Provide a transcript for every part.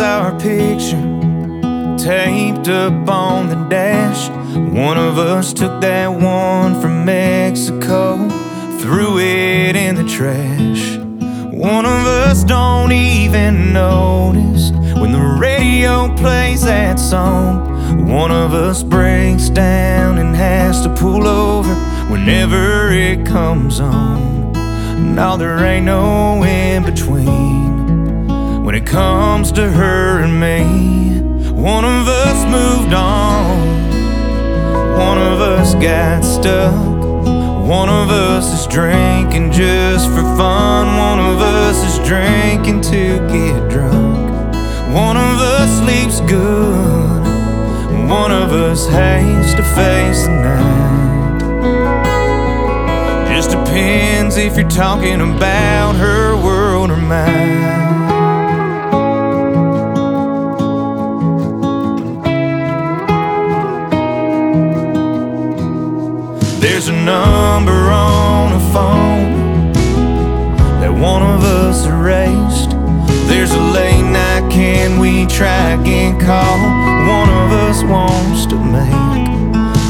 our picture taped up on the dash. One of us took that one from Mexico, threw it in the trash. One of us don't even notice when the radio plays that song. One of us breaks down and has to pull over whenever it comes on. Now there ain't no in between comes to her and me. One of us moved on, one of us got stuck. One of us is drinking just for fun. One of us is drinking to get drunk. One of us sleeps good. One of us hates to face the night. Just depends if you're talking about her world or mine. Number on a phone that one of us erased. There's a late night, can we try again? Call one of us wants to make.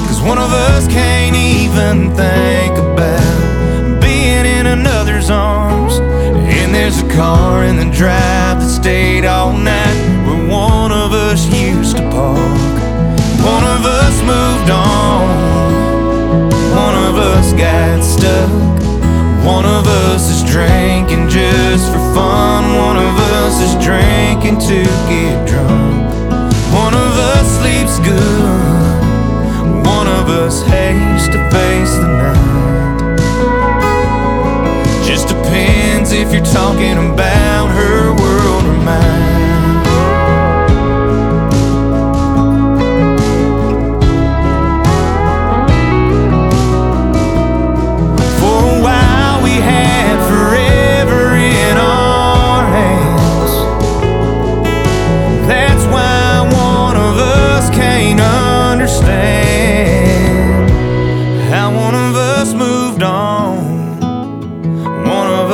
Cause one of us can't even think about being in another's arms. And there's a car in the drive that stayed all night where one of us used to park. Got stuck. One of us is drinking just for fun. One of us is drinking to get drunk. One of us sleeps good. One of us hates to face the night. Just depends if you're talking about her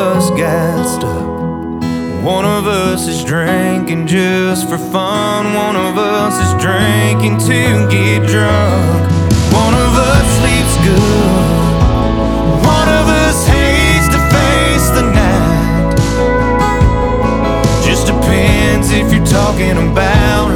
us got stuck. One of us is drinking just for fun. One of us is drinking to get drunk. One of us sleeps good. One of us hates to face the night. Just depends if you're talking about